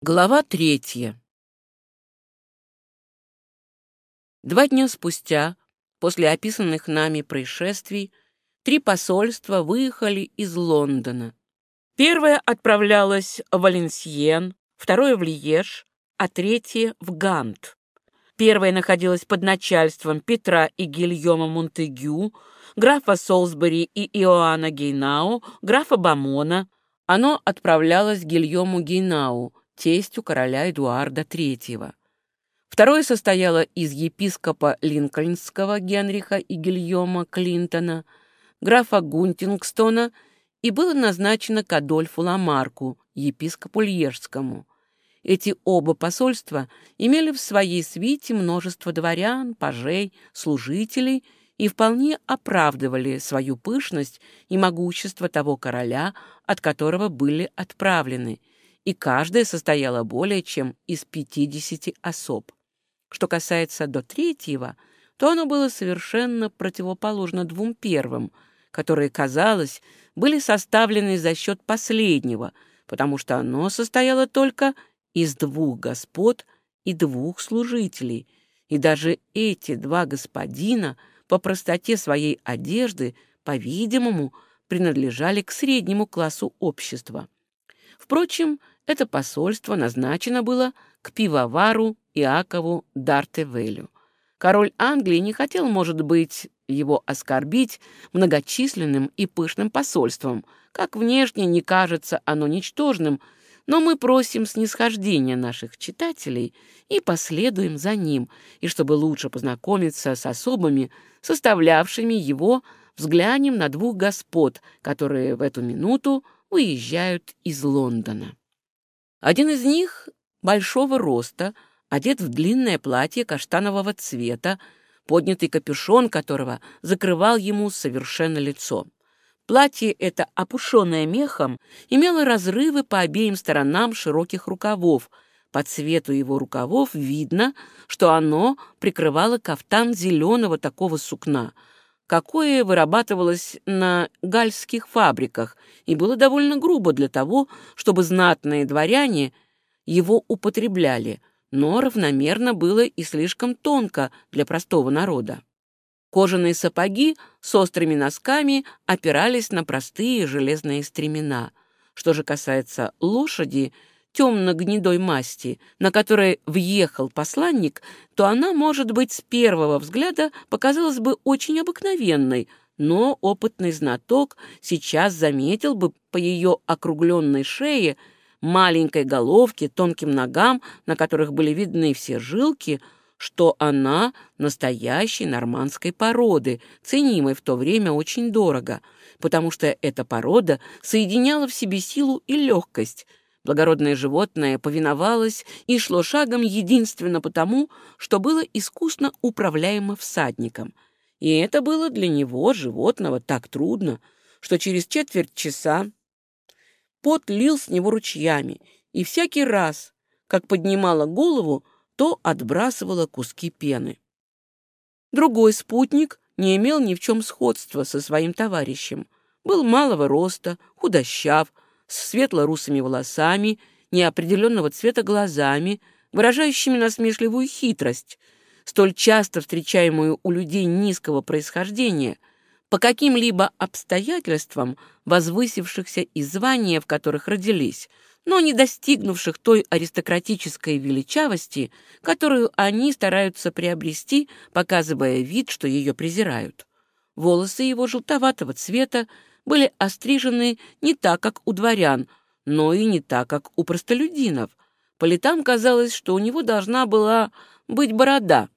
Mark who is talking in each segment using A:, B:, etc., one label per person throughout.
A: Глава третья. Два дня спустя, после описанных нами происшествий, три посольства выехали из Лондона. Первое отправлялось в Валенсиен, второе в Льеж, а третье в Гант. Первое находилось под начальством Петра и Гильома Монтегю, графа Солсбери и Иоанна Гейнау, графа Бамона. Оно отправлялось Гильому Гейнау, тестью короля Эдуарда III. Второе состояло из епископа Линкольнского Генриха и Гильома Клинтона, графа Гунтингстона и было назначено к Адольфу Ламарку, епископу Льежскому. Эти оба посольства имели в своей свите множество дворян, пажей, служителей и вполне оправдывали свою пышность и могущество того короля, от которого были отправлены, и каждая состояла более чем из 50 особ. Что касается до третьего, то оно было совершенно противоположно двум первым, которые, казалось, были составлены за счет последнего, потому что оно состояло только из двух господ и двух служителей, и даже эти два господина по простоте своей одежды, по-видимому, принадлежали к среднему классу общества. Впрочем, это посольство назначено было к пивовару Иакову Дартевелю. Король Англии не хотел, может быть, его оскорбить многочисленным и пышным посольством, как внешне не кажется оно ничтожным, но мы просим снисхождения наших читателей и последуем за ним, и чтобы лучше познакомиться с особами, составлявшими его, взглянем на двух господ, которые в эту минуту уезжают из Лондона. Один из них большого роста, одет в длинное платье каштанового цвета, поднятый капюшон которого закрывал ему совершенно лицо. Платье это, опушенное мехом, имело разрывы по обеим сторонам широких рукавов. По цвету его рукавов видно, что оно прикрывало кафтан зеленого такого сукна — какое вырабатывалось на гальских фабриках и было довольно грубо для того, чтобы знатные дворяне его употребляли, но равномерно было и слишком тонко для простого народа. Кожаные сапоги с острыми носками опирались на простые железные стремена. Что же касается лошади — темно-гнедой масти, на которой въехал посланник, то она, может быть, с первого взгляда показалась бы очень обыкновенной, но опытный знаток сейчас заметил бы по ее округленной шее, маленькой головке, тонким ногам, на которых были видны все жилки, что она настоящей нормандской породы, ценимой в то время очень дорого, потому что эта порода соединяла в себе силу и легкость, Благородное животное повиновалось и шло шагом единственно потому, что было искусно управляемо всадником. И это было для него, животного, так трудно, что через четверть часа пот лил с него ручьями, и всякий раз, как поднимала голову, то отбрасывала куски пены. Другой спутник не имел ни в чем сходства со своим товарищем. Был малого роста, худощав, с светло-русыми волосами, неопределенного цвета глазами, выражающими насмешливую хитрость, столь часто встречаемую у людей низкого происхождения, по каким-либо обстоятельствам, возвысившихся из звания, в которых родились, но не достигнувших той аристократической величавости, которую они стараются приобрести, показывая вид, что ее презирают. Волосы его желтоватого цвета были острижены не так, как у дворян, но и не так, как у простолюдинов. По летам казалось, что у него должна была быть борода,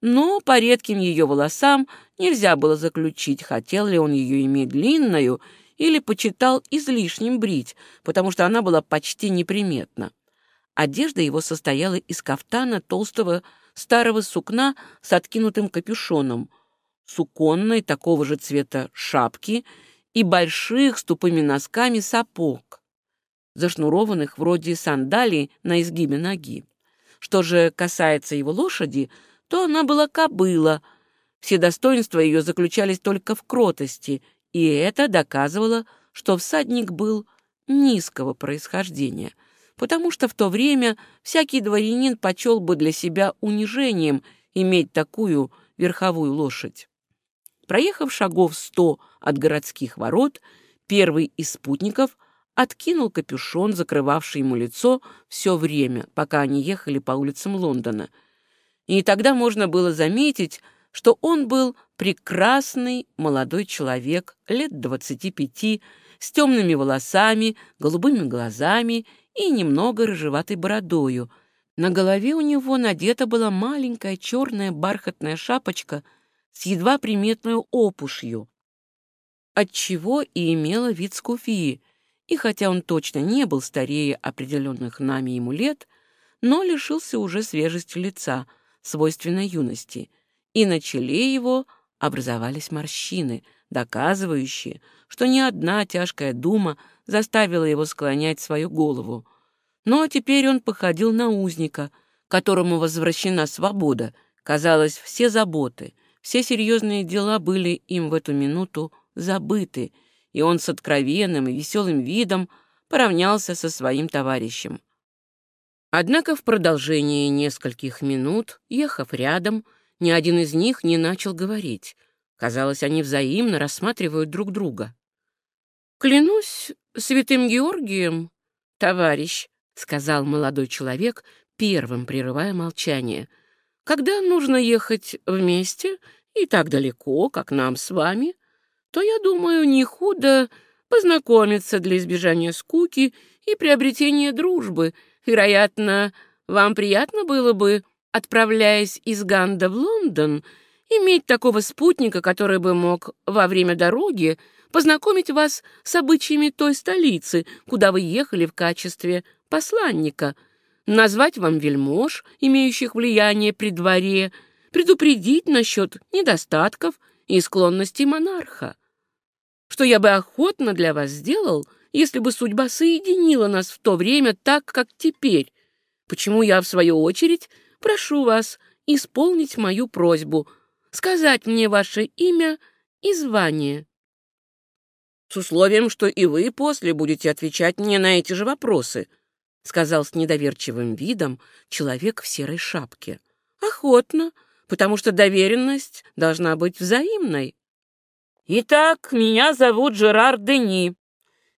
A: но по редким ее волосам нельзя было заключить, хотел ли он ее иметь длинную или почитал излишним брить, потому что она была почти неприметна. Одежда его состояла из кафтана толстого старого сукна с откинутым капюшоном, суконной такого же цвета шапки и больших с тупыми носками сапог, зашнурованных вроде сандалий на изгибе ноги. Что же касается его лошади, то она была кобыла. Все достоинства ее заключались только в кротости, и это доказывало, что всадник был низкого происхождения. потому что в то время всякий дворянин почел бы для себя унижением иметь такую верховую лошадь. Проехав шагов сто от городских ворот, первый из спутников откинул капюшон, закрывавший ему лицо все время, пока они ехали по улицам Лондона. И тогда можно было заметить, что он был прекрасный молодой человек лет двадцати пяти, с темными волосами, голубыми глазами и немного рыжеватой бородою. На голове у него надета была маленькая черная бархатная шапочка с едва приметной опушью, отчего и имела вид скуфии, и хотя он точно не был старее определенных нами ему лет, но лишился уже свежести лица, свойственной юности, и на челе его образовались морщины, доказывающие, что ни одна тяжкая дума заставила его склонять свою голову. Но теперь он походил на узника, которому возвращена свобода. Казалось, все заботы, все серьезные дела были им в эту минуту забыты, и он с откровенным и веселым видом поравнялся со своим товарищем. Однако в продолжении нескольких минут, ехав рядом, ни один из них не начал говорить. Казалось, они взаимно рассматривают друг друга. «Клянусь святым Георгием, товарищ», — сказал молодой человек, первым прерывая молчание, «когда нужно ехать вместе и так далеко, как нам с вами, то, я думаю, не худо познакомиться для избежания скуки и приобретения дружбы. Вероятно, вам приятно было бы, отправляясь из Ганда в Лондон, иметь такого спутника, который бы мог во время дороги познакомить вас с обычаями той столицы, куда вы ехали в качестве посланника, назвать вам вельмож, имеющих влияние при дворе, предупредить насчет недостатков и склонностей монарха. Что я бы охотно для вас сделал, если бы судьба соединила нас в то время так, как теперь, почему я, в свою очередь, прошу вас исполнить мою просьбу, сказать мне ваше имя и звание. С условием, что и вы после будете отвечать мне на эти же вопросы, сказал с недоверчивым видом человек в серой шапке. Охотно, потому что доверенность должна быть взаимной. Итак, меня зовут Жерар Дени.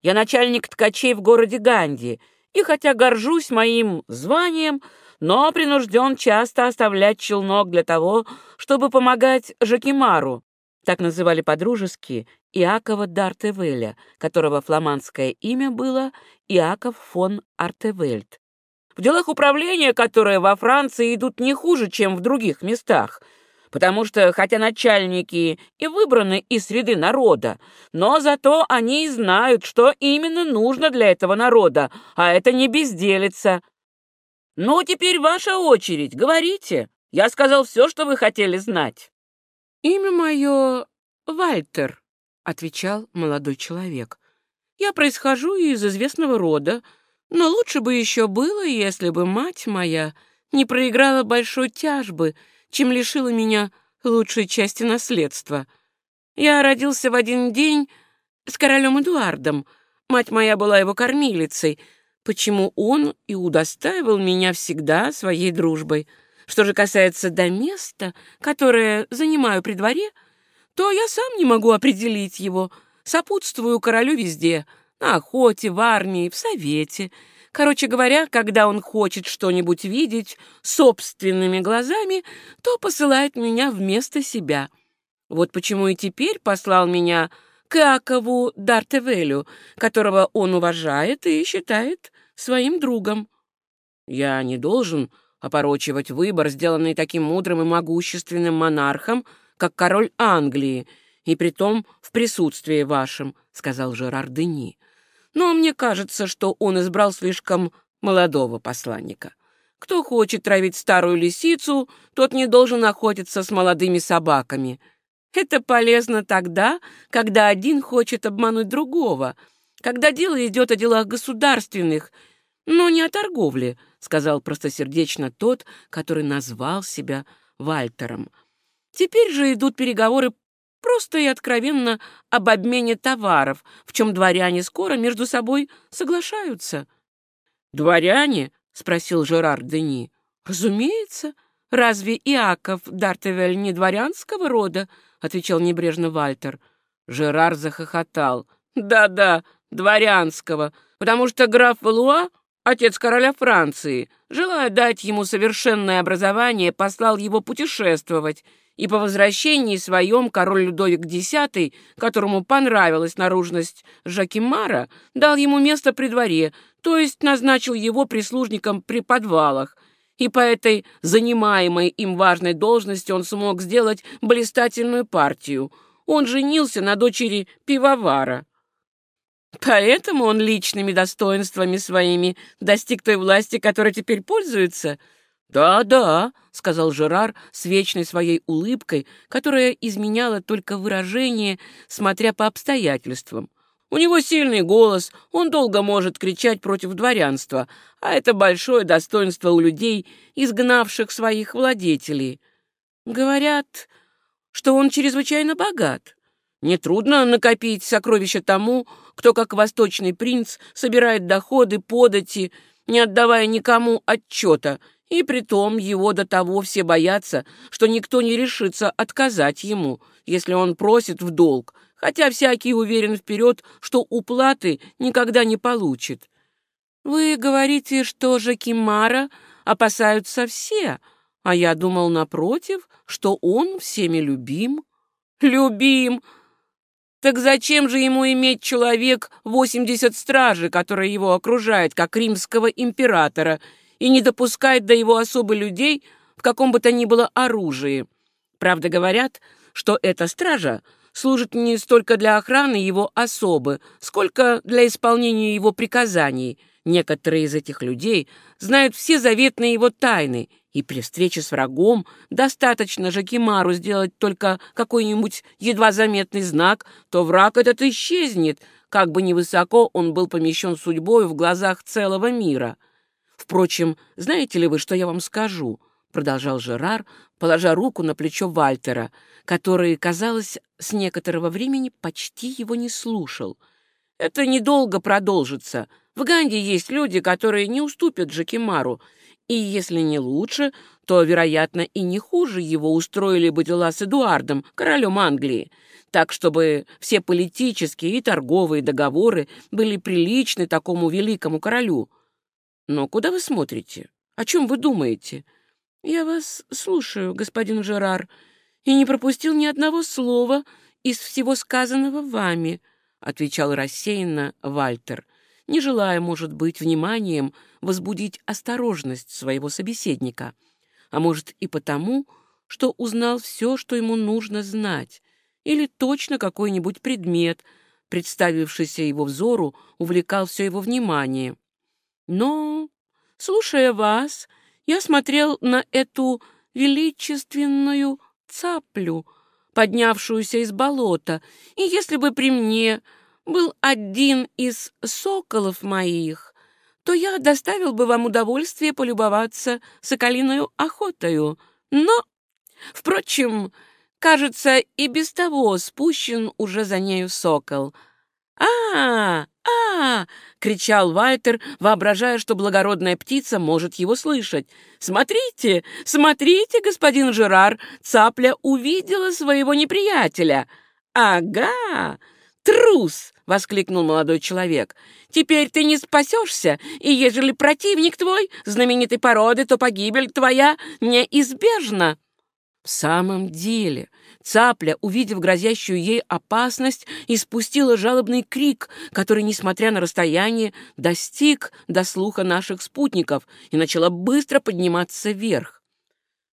A: Я начальник ткачей в городе Ганди, и хотя горжусь моим званием, но принужден часто оставлять челнок для того, чтобы помогать Жакимару, так называли по-дружески Иакова Д'Артевеля, которого фламандское имя было Иаков фон Артевельд. В делах управления, которые во Франции идут не хуже, чем в других местах — потому что, хотя начальники и выбраны из среды народа, но зато они и знают, что именно нужно для этого народа, а это не безделица. Ну, теперь ваша очередь, говорите. Я сказал все, что вы хотели знать. Имя мое Вальтер, — отвечал молодой человек. Я происхожу из известного рода, но лучше бы еще было, если бы мать моя не проиграла большой тяжбы — чем лишила меня лучшей части наследства. Я родился в один день с королем Эдуардом. Мать моя была его кормилицей, почему он и удостаивал меня всегда своей дружбой. Что же касается до места, которое занимаю при дворе, то я сам не могу определить его. Сопутствую королю везде — на охоте, в армии, в совете — Короче говоря, когда он хочет что-нибудь видеть собственными глазами, то посылает меня вместо себя. Вот почему и теперь послал меня к Иакову Дартевелю, которого он уважает и считает своим другом. Я не должен опорочивать выбор, сделанный таким мудрым и могущественным монархом, как король Англии, и притом в присутствии вашем, — сказал Жерар Дени но мне кажется, что он избрал слишком молодого посланника. Кто хочет травить старую лисицу, тот не должен охотиться с молодыми собаками. Это полезно тогда, когда один хочет обмануть другого, когда дело идет о делах государственных, но не о торговле, сказал простосердечно тот, который назвал себя Вальтером. Теперь же идут переговоры просто и откровенно об обмене товаров, в чем дворяне скоро между собой соглашаются. «Дворяне?» — спросил Жерар Дени. «Разумеется. Разве Иаков Дартевель не дворянского рода?» — отвечал небрежно Вальтер. Жерар захохотал. «Да-да, дворянского, потому что граф Валуа, отец короля Франции, желая дать ему совершенное образование, послал его путешествовать, и по возвращении своем король Людовик X, которому понравилась наружность Жакимара, дал ему место при дворе, то есть назначил его прислужником при подвалах, и по этой занимаемой им важной должности он смог сделать блистательную партию. Он женился на дочери пивовара. Поэтому он личными достоинствами своими достиг той власти, которой теперь пользуется. «Да-да», — сказал Жерар с вечной своей улыбкой, которая изменяла только выражение, смотря по обстоятельствам. «У него сильный голос, он долго может кричать против дворянства, а это большое достоинство у людей, изгнавших своих владетелей. Говорят, что он чрезвычайно богат. Нетрудно накопить сокровища тому, кто, как восточный принц, собирает доходы, подати, не отдавая никому отчета, и притом его до того все боятся, что никто не решится отказать ему, если он просит в долг, хотя всякий уверен вперед, что уплаты никогда не получит. Вы говорите, что Жакимара опасаются все, а я думал, напротив, что он всеми любим. Любим! Так зачем же ему иметь человек восемьдесят стражи, которые его окружают, как римского императора, и не допускает до его особы людей в каком бы то ни было оружии? Правда, говорят, что эта стража служит не столько для охраны его особы, сколько для исполнения его приказаний. Некоторые из этих людей знают все заветные его тайны — и при встрече с врагом достаточно же Кимару сделать только какой-нибудь едва заметный знак, то враг этот исчезнет, как бы невысоко он был помещен судьбой в глазах целого мира. Впрочем, знаете ли вы, что я вам скажу? продолжал Жерар, положа руку на плечо Вальтера, который, казалось, с некоторого времени почти его не слушал. Это недолго продолжится. В Ганде есть люди, которые не уступят Джакимару, и если не лучше, то, вероятно, и не хуже его устроили бы дела с Эдуардом, королем Англии, так, чтобы все политические и торговые договоры были приличны такому великому королю. Но куда вы смотрите? О чем вы думаете? Я вас слушаю, господин Жерар, и не пропустил ни одного слова из всего сказанного вами, — отвечал рассеянно Вальтер не желая, может быть, вниманием возбудить осторожность своего собеседника, а может и потому, что узнал все, что ему нужно знать, или точно какой-нибудь предмет, представившийся его взору, увлекал все его внимание. Но, слушая вас, я смотрел на эту величественную цаплю, поднявшуюся из болота, и если бы при мне был один из соколов моих, то я доставил бы вам удовольствие полюбоваться соколиную охотою. Но, впрочем, кажется, и без того спущен уже за нею сокол. а а, кричал Вальтер, воображая, что благородная птица может его слышать. «Смотрите, смотрите, господин Жерар, цапля увидела своего неприятеля!» «Ага!» «Трус!» — воскликнул молодой человек. «Теперь ты не спасешься, и ежели противник твой знаменитой породы, то погибель твоя неизбежна». В самом деле, цапля, увидев грозящую ей опасность, испустила жалобный крик, который, несмотря на расстояние, достиг до слуха наших спутников и начала быстро подниматься вверх.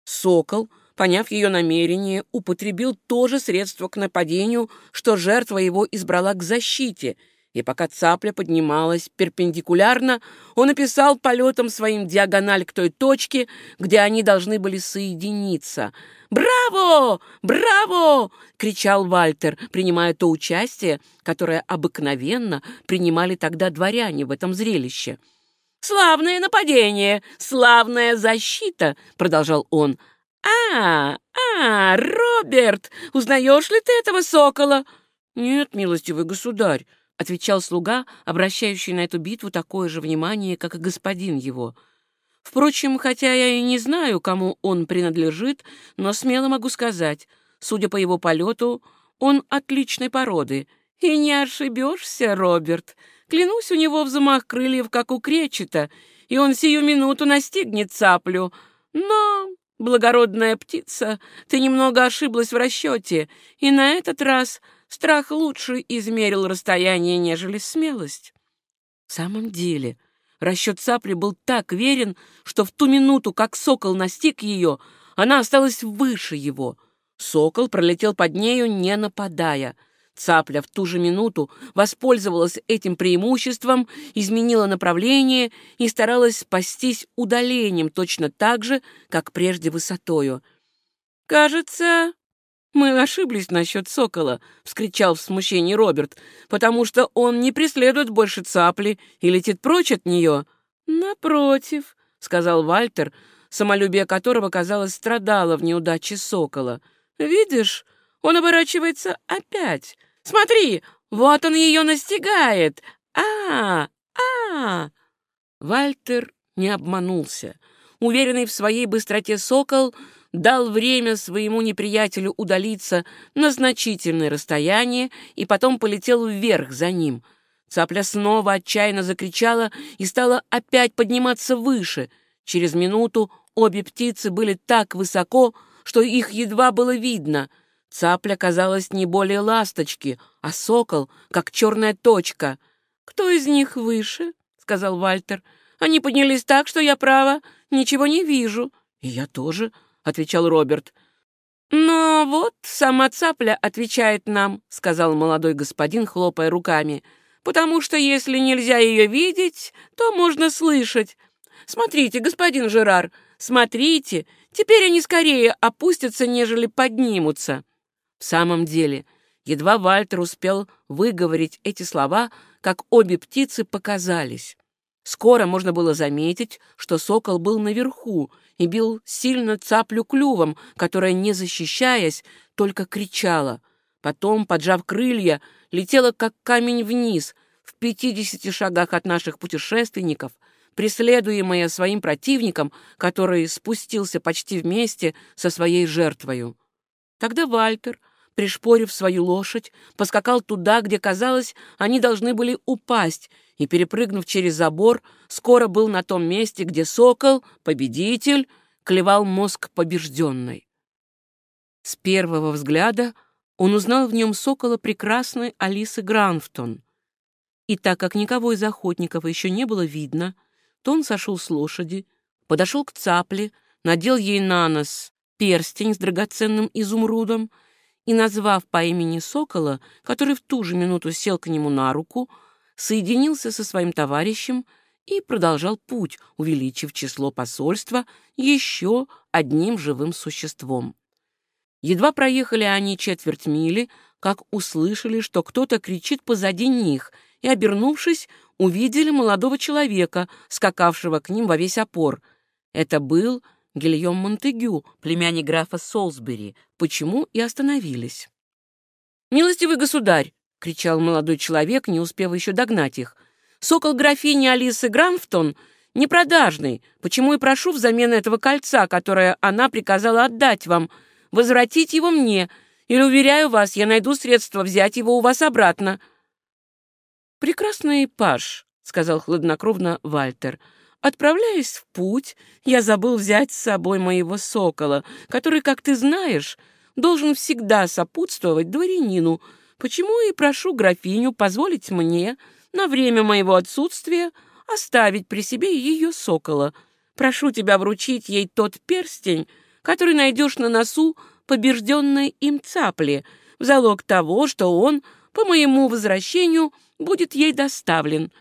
A: Сокол поняв ее намерение, употребил то же средство к нападению, что жертва его избрала к защите, и пока цапля поднималась перпендикулярно, он описал полетом своим диагональ к той точке, где они должны были соединиться. «Браво! Браво!» — кричал Вальтер, принимая то участие, которое обыкновенно принимали тогда дворяне в этом зрелище. «Славное нападение! Славная защита!» — продолжал он. «А, а, Роберт, узнаешь ли ты этого сокола?» «Нет, милостивый государь», — отвечал слуга, обращающий на эту битву такое же внимание, как и господин его. «Впрочем, хотя я и не знаю, кому он принадлежит, но смело могу сказать, судя по его полету, он отличной породы. И не ошибешься, Роберт. Клянусь, у него взмах крыльев, как у кречета, и он сию минуту настигнет цаплю. Но, благородная птица, ты немного ошиблась в расчете, и на этот раз Страх лучше измерил расстояние, нежели смелость. В самом деле, расчет цапли был так верен, что в ту минуту, как сокол настиг ее, она осталась выше его. Сокол пролетел под нею, не нападая. Цапля в ту же минуту воспользовалась этим преимуществом, изменила направление и старалась спастись удалением точно так же, как прежде высотою. «Кажется, «Мы ошиблись насчет сокола», — вскричал в смущении Роберт, «потому что он не преследует больше цапли и летит прочь от нее». «Напротив», — сказал Вальтер, самолюбие которого, казалось, страдало в неудаче сокола. «Видишь, он оборачивается опять. Смотри, вот он ее настигает. А, а, Вальтер не обманулся. Уверенный в своей быстроте сокол — дал время своему неприятелю удалиться на значительное расстояние и потом полетел вверх за ним. Цапля снова отчаянно закричала и стала опять подниматься выше. Через минуту обе птицы были так высоко, что их едва было видно. Цапля казалась не более ласточки, а сокол — как черная точка. «Кто из них выше?» — сказал Вальтер. «Они поднялись так, что я, право, ничего не вижу». «И я тоже», отвечал Роберт. «Но вот сама цапля отвечает нам», — сказал молодой господин, хлопая руками, «потому что если нельзя ее видеть, то можно слышать. Смотрите, господин Жерар, смотрите, теперь они скорее опустятся, нежели поднимутся». В самом деле, едва Вальтер успел выговорить эти слова, как обе птицы показались. Скоро можно было заметить, что сокол был наверху и бил сильно цаплю клювом, которая, не защищаясь, только кричала. Потом, поджав крылья, летела как камень вниз, в пятидесяти шагах от наших путешественников, преследуемая своим противником, который спустился почти вместе со своей жертвою. Тогда Вальтер, пришпорив свою лошадь, поскакал туда, где, казалось, они должны были упасть, и, перепрыгнув через забор, скоро был на том месте, где сокол, победитель, клевал мозг побежденной. С первого взгляда он узнал в нем сокола прекрасной Алисы Гранфтон. И так как никого из охотников еще не было видно, то он сошел с лошади, подошел к цапле, надел ей на нос перстень с драгоценным изумрудом — и, назвав по имени Сокола, который в ту же минуту сел к нему на руку, соединился со своим товарищем и продолжал путь, увеличив число посольства еще одним живым существом. Едва проехали они четверть мили, как услышали, что кто-то кричит позади них, и, обернувшись, увидели молодого человека, скакавшего к ним во весь опор. Это был Гильем Монтегю, племянник графа Солсбери, почему и остановились. «Милостивый государь!» — кричал молодой человек, не успев еще догнать их. «Сокол графини Алисы Гранфтон непродажный, почему и прошу взамен этого кольца, которое она приказала отдать вам, возвратить его мне, или, уверяю вас, я найду средства взять его у вас обратно». «Прекрасный паж», — сказал хладнокровно Вальтер, — Отправляясь в путь, я забыл взять с собой моего сокола, который, как ты знаешь, должен всегда сопутствовать дворянину, почему и прошу графиню позволить мне на время моего отсутствия оставить при себе ее сокола. Прошу тебя вручить ей тот перстень, который найдешь на носу побежденной им цапли, в залог того, что он по моему возвращению будет ей доставлен».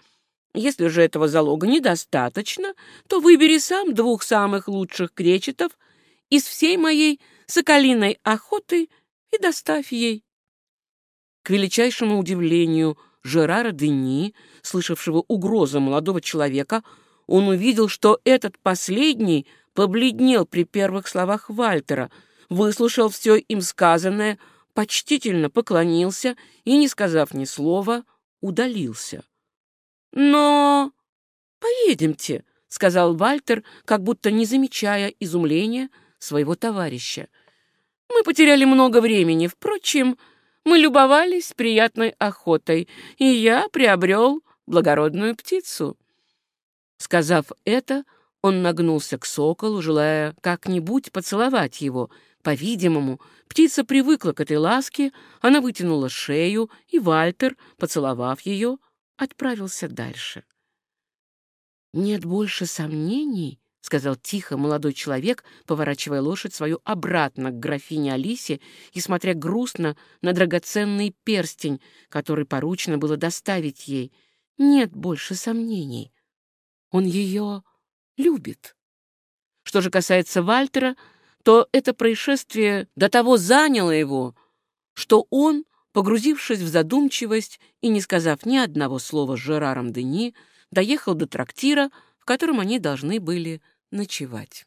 A: Если же этого залога недостаточно, то выбери сам двух самых лучших кречетов из всей моей соколиной охоты и доставь ей. К величайшему удивлению Жерара Дени, слышавшего угрозу молодого человека, он увидел, что этот последний побледнел при первых словах Вальтера, выслушал все им сказанное, почтительно поклонился и, не сказав ни слова, удалился. «Но поедемте», — сказал Вальтер, как будто не замечая изумления своего товарища. «Мы потеряли много времени. Впрочем, мы любовались приятной охотой, и я приобрел благородную птицу». Сказав это, он нагнулся к соколу, желая как-нибудь поцеловать его. По-видимому, птица привыкла к этой ласке, она вытянула шею, и Вальтер, поцеловав ее, отправился дальше. «Нет больше сомнений», — сказал тихо молодой человек, поворачивая лошадь свою обратно к графине Алисе и смотря грустно на драгоценный перстень, который поручено было доставить ей. «Нет больше сомнений. Он ее любит». Что же касается Вальтера, то это происшествие до того заняло его, что он, погрузившись в задумчивость и не сказав ни одного слова с Жераром Дени, доехал до трактира, в котором они должны были ночевать.